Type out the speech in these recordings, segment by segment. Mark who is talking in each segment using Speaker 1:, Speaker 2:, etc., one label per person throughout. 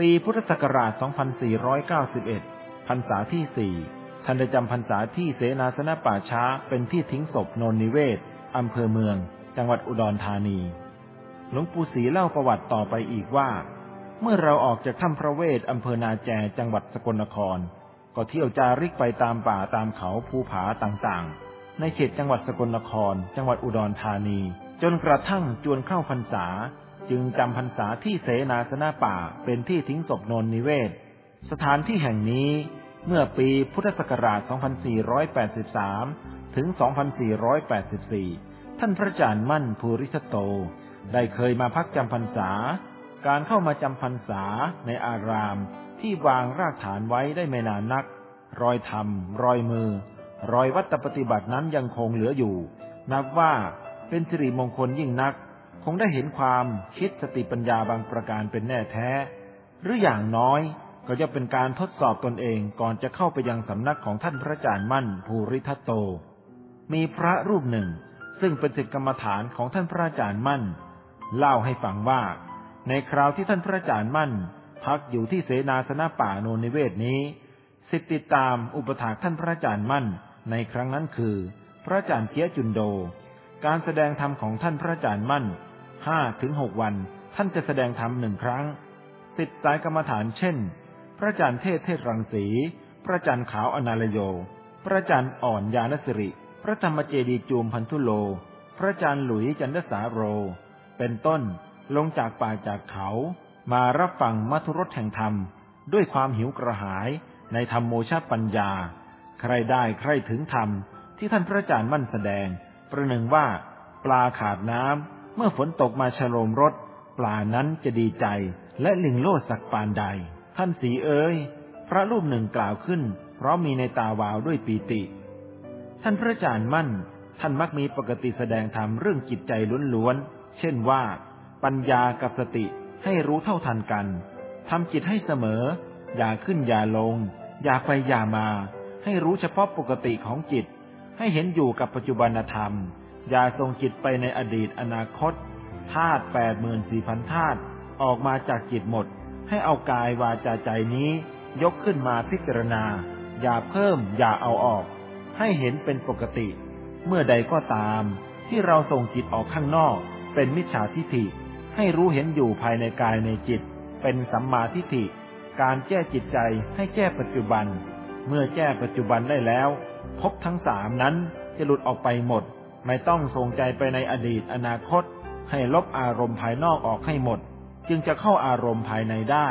Speaker 1: ปีพุทธศักราช 2491 พรรษาที่สี่ท่านได้จำพรรษาที่เสนาสนะป่าช้าเป็นที่ทิ้งศพนนนิเวศ อำเภอเมือง จังหวัดอุดรธานี หลวงปู่ศรีเล่าประวัติต่อไปอีกว่า เมื่อเราออกจากถ้ำพระเวทอำเภอนาแจจังหวัดสกลนคร ก็เที่ยวจาริกไปตามป่าตามเขาภูผาต่างๆ ในเขตจังหวัดสกลนคร จังหวัดอุดรธานี จนกระทั่งจวนเข้าพรรษา จึงจำพรรษาที่เสนาสนะป่าเป็นที่ทิ้งศพนนนิเวศ สถานที่แห่งนี้เมื่อปีพุทธศักราช 2483 ถึง 2484 ท่านพระอาจารย์มั่นภูริสโต ได้เคยมาพักจำพรรษา การเข้ามาจำพรรษาในอารามที่วางรากฐานไว้ได้ไม่นานนัก รอยธรรม รอยมือ รอยวัตปฏิบัตินั้นยังคงเหลืออยู่ นับว่าเป็นสิริมงคลยิ่งนัก คงได้เห็นความคิดสติปัญญาบางประการเป็นแน่แท้ หรืออย่างน้อยก็จะเป็นการทดสอบตนเองก่อนจะเข้าไปยังสำนักของท่านพระอาจารย์มั่นภูริทัตโต มีพระรูปหนึ่ง ซึ่งเป็นศิษย์กรรมฐานของท่านพระอาจารย์มั่น เล่าให้ฟังว่า ในคราวที่ท่านพระอาจารย์มั่น พักอยู่ที่เสนาสนะป่าโนนิเวศนี้สิทธิติดตามอุปถากท่านพระอาจารย์มั่น ในครั้งนั้นคือ พระอาจารย์เกียจุนโด การแสดงธรรมของท่านพระอาจารย์มั่น ห้าถึงหกวัน ท่านจะแสดงธรรมหนึ่งครั้งติดสายกรรมฐานเช่น พระจันทร์เทศเทศรังสี พระจันทร์ขาวอนาลโย พระจันทร์อ่อนยานสิริ พระธรรมเจดีจูมพันธุโล พระจันทร์หลุยจันทสาโร เป็นต้นลงจากป่าจากเขา มารับฟังมัทุรสแห่งธรรม ด้วยความหิวกระหายในธรรมโมชาปัญญา ใครได้ใครถึงธรรมที่ท่านพระอาจารย์มั่นแสดง ประหนึ่งว่า ปลาขาดน้ำ เมื่อฝนตกมาชโลมรถปลานั้นจะดีใจและลิงโลดสักปานใด ท่านสีเอ๋ยพระรูปหนึ่งกล่าวขึ้น เพราะมีในตาวาวด้วยปีติ ท่านพระอาจารย์มั่น ท่านมักมีปกติแสดงธรรมเรื่องจิตใจล้วนๆเช่นว่า ปัญญากับสติให้รู้เท่าทันกันทำจิตให้เสมอ อย่าขึ้นอย่าลง อย่าไปอย่ามา ให้รู้เฉพาะปกติของจิต ให้เห็นอยู่กับปัจจุบันธรรม อย่าส่งจิตไปในอดีตอนาคตธาตุแปดหมื่นสี่พันธาตุออกมาจากจิตหมด ให้เอากายวาจาใจนี้ ยกขึ้นมาพิจารณา อย่าเพิ่มอย่าเอาออก ให้เห็นเป็นปกติ เมื่อใดก็ตาม ที่เราส่งจิตออกข้างนอก เป็นมิจฉาทิฏฐิ ให้รู้เห็นอยู่ภายในกายในจิต เป็นสัมมาทิฏฐิ การแก้จิตใจให้แก้ปัจจุบัน เมื่อแก้ปัจจุบันได้แล้วพบทั้งสามนั้นจะหลุดออกไปหมด ไม่ต้องส่งใจไปในอดีตอนาคต ให้ลบอารมณ์ภายนอกออกให้หมด จึงจะเข้าอารมณ์ภายในได้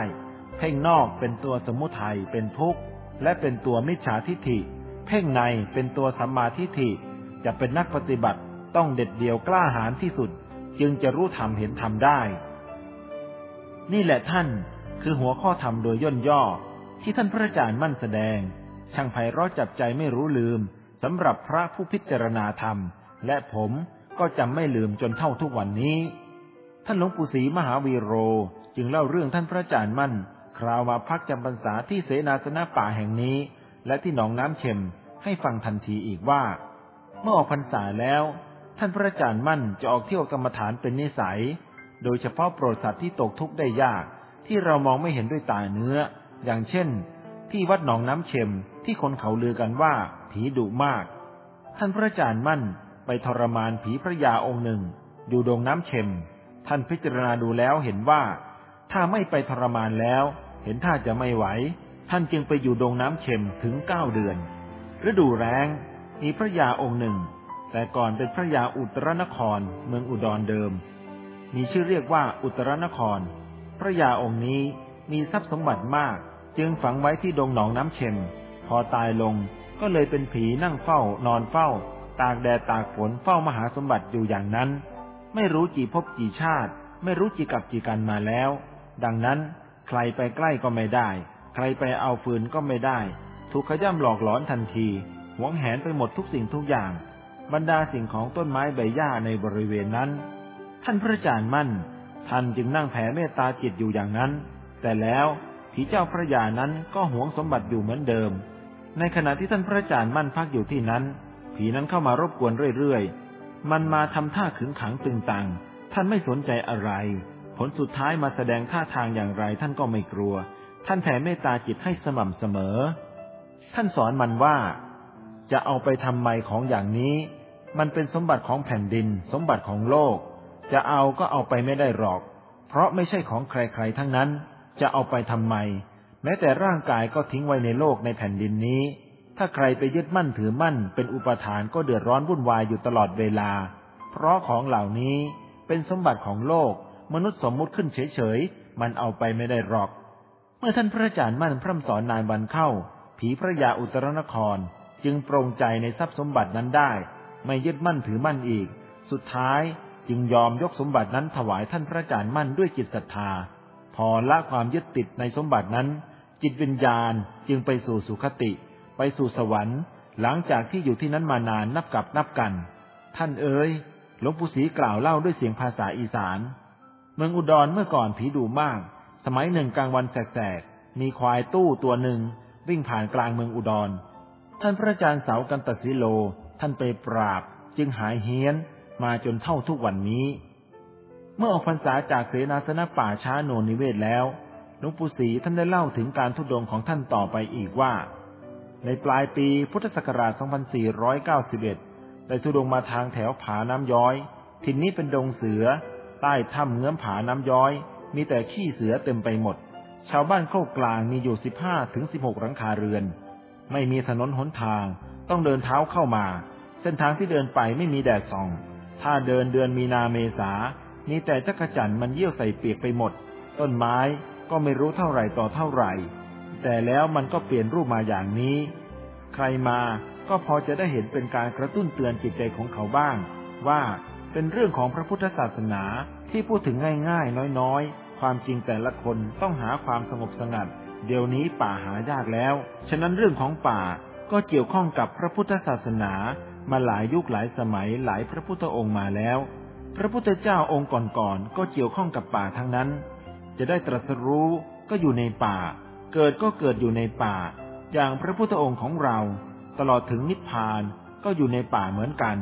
Speaker 1: เพ่งนอกเป็นตัวสมุทัยเป็นทุกข์และเป็นตัวมิจฉาทิฏฐิ เพ่งในเป็นตัวสัมมาทิฏฐิ จะเป็นนักปฏิบัติต้องเด็ดเดี่ยวกล้าหาญที่สุด จึงจะรู้ธรรมเห็นธรรมได้ นี่แหละท่านคือหัวข้อธรรมโดยย่นย่อ ที่ท่านพระอาจารย์มั่นแสดง ช่างไพเราะจับใจไม่รู้ลืมสำหรับพระผู้พิจารณาธรรม และผมก็จำไม่ลืมจนเท่าทุกวันนี้ ท่านหลวงปู่ศรีมหาวีโรจึงเล่าเรื่องท่านพระอาจารย์มั่น คราวมาพักจำพรรษาที่เสนาสนะป่าแห่งนี้ และที่หนองน้ำเชมให้ฟังทันทีอีกว่า เมื่อออกพรรษาแล้ว ท่านพระอาจารย์มั่นจะออกเที่ยวกรรมฐานเป็นนิสัย โดยเฉพาะโปรดสัตว์ที่ตกทุกข์ได้ยาก ที่เรามองไม่เห็นด้วยตาเนื้อ อย่างเช่น ที่วัดหนองน้ำเชมที่คนเขาลือกันว่า ผีดุมาก ท่านพระอาจารย์มั่น ไปทรมานผีพระยาองค์หนึ่ง อยู่ดงน้ำเชม ท่านพิจารณาดูแล้วเห็นว่า ถ้าไม่ไปทรมานแล้ว เห็นท่าจะไม่ไหว ท่านจึงไปอยู่ดงน้ำเค็มถึงเก้าเดือน ฤดูแรงมีพระยาองค์หนึ่ง แต่ก่อนเป็นพระยาอุตรนครเมืองอุดรเดิม มีชื่อเรียกว่าอุตรนคร พระยาองค์นี้มีทรัพย์สมบัติมาก จึงฝังไว้ที่ดงหนองน้ำเค็มพอตายลงก็เลยเป็นผีนั่งเฝ้านอนเฝ้า ตากแดดตากฝนเฝ้ามหาสมบัติอยู่อย่างนั้น ไม่รู้กี่ภพกี่ชาติ ไม่รู้กี่กับกี่กันมาแล้ว ดังนั้นใครไปใกล้ก็ไม่ได้ ใครไปเอาฟืนก็ไม่ได้ ถูกขย่ำหลอกหลอนทันที หวงแหนไปหมดทุกสิ่งทุกอย่าง บรรดาสิ่งของต้นไม้ใบหญ้าในบริเวณนั้น ท่านพระอาจารย์มั่น ท่านจึงนั่งแผ่เมตตาจิตอยู่อย่างนั้น แต่แล้วผีเจ้าพระยานั้นก็หวงสมบัติอยู่เหมือนเดิม ในขณะที่ท่านพระอาจารย์มั่นพักอยู่ที่นั้น ผีนั้นเข้ามารบกวนเรื่อยๆ มันมาทำท่าขึงขังตึงตัง ท่านไม่สนใจอะไร ผลสุดท้ายมาแสดงท่าทางอย่างไรท่านก็ไม่กลัว ท่านแผ่เมตตาจิตให้สม่ำเสมอ ท่านสอนมันว่า จะเอาไปทำไมของอย่างนี้ มันเป็นสมบัติของแผ่นดิน สมบัติของโลก จะเอาก็เอาไปไม่ได้หรอก เพราะไม่ใช่ของใครๆทั้งนั้น จะเอาไปทำไม แม้แต่ร่างกายก็ทิ้งไว้ในโลกในแผ่นดินนี้ ถ้าใครไปยึดมั่นถือมั่น เป็นอุปทานก็เดือดร้อนวุ่นวายอยู่ตลอดเวลา เพราะของเหล่านี้เป็นสมบัติของโลก มนุษย์สมมุติขึ้นเฉยๆ มันเอาไปไม่ได้หรอก เมื่อท่านพระอาจารย์มั่นพร่ำสอนนายวันเข้า ผีพระยาอุตรนครจึงปรงใจในทรัพย์สมบัตินั้นได้ ไม่ยึดมั่นถือมั่นอีก สุดท้ายจึงยอมยกสมบัตินั้นถวายท่านพระอาจารย์มั่นด้วยจิตศรัทธา พอละความยึดติดในสมบัตินั้น จิตวิญญาณจึงไปสู่สุคติ ไปสู่สวรรค์ หลังจากที่อยู่ที่นั้นมานานนับกับนับกัน ท่านเอ๋ยหลวงปู่ศรีกล่าวเล่าด้วยเสียงภาษาอีสาน เมืองอุดรเมื่อก่อนผีดุมาก สมัยหนึ่งกลางวันแสกๆมีควายตู้ตัวหนึ่งวิ่งผ่านกลางเมืองอุดร ท่านพระอาจารย์เสากันตสิโล ท่านไปปราบ จึงหายเฮี้ยนมาจนเท่าทุกวันนี้ เมื่อออกพรรษาจากเสนาสนะป่าช้าโนนิเวศแล้วหลวงปู่ศรีท่านได้เล่าถึงการทุดงของท่านต่อไปอีกว่า ในปลายปีพุทธศักราช 2491 ได้ทุดงมาทางแถวผาน้ำย้อยทินนี้เป็นดงเสือ ใต้ถ้ำเงื้อมผาน้ำย้อย มีแต่ขี้เสือเต็มไปหมด ชาวบ้านโคกกลางมีอยู่ 15 ถึง 16 หลังคาเรือน ไม่มีถนนหนทาง ต้องเดินเท้าเข้ามา เส้นทางที่เดินไปไม่มีแดดส่อง ถ้าเดินเดือนมีนาเมษา มีแต่จักรจันมันเยี่ยวใส่เปียกไปหมด ต้นไม้ก็ไม่รู้เท่าไหร่ต่อเท่าไหร่ แต่แล้วมันก็เปลี่ยนรูปมาอย่างนี้ ใครมาก็พอจะได้เห็นเป็นการกระตุ้นเตือนจิตใจของเขาบ้าง ว่าเป็นเรื่องของพระพุทธศาสนาที่พูดถึงง่ายๆ น้อยๆ ความจริงแต่ละคนต้องหาความสงบสงัด เดี๋ยวนี้ป่าหายากแล้ว ฉะนั้นเรื่องของป่าก็เกี่ยวข้องกับพระพุทธศาสนา มาหลายยุคหลายสมัยหลายพระพุทธองค์มาแล้ว พระพุทธเจ้าองค์ก่อนๆก็เกี่ยวข้องกับป่าทั้งนั้น จะได้ตรัสรู้ก็อยู่ในป่า เกิดก็เกิดอยู่ในป่า อย่างพระพุทธองค์ของเรา ตลอดถึงนิพพานก็อยู่ในป่าเหมือนกัน